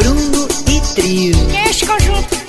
Bruno e Trio. Este conjunto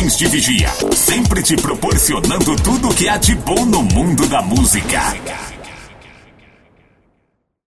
de vigia, sempre te proporcionando tudo o que há de bom no mundo da música.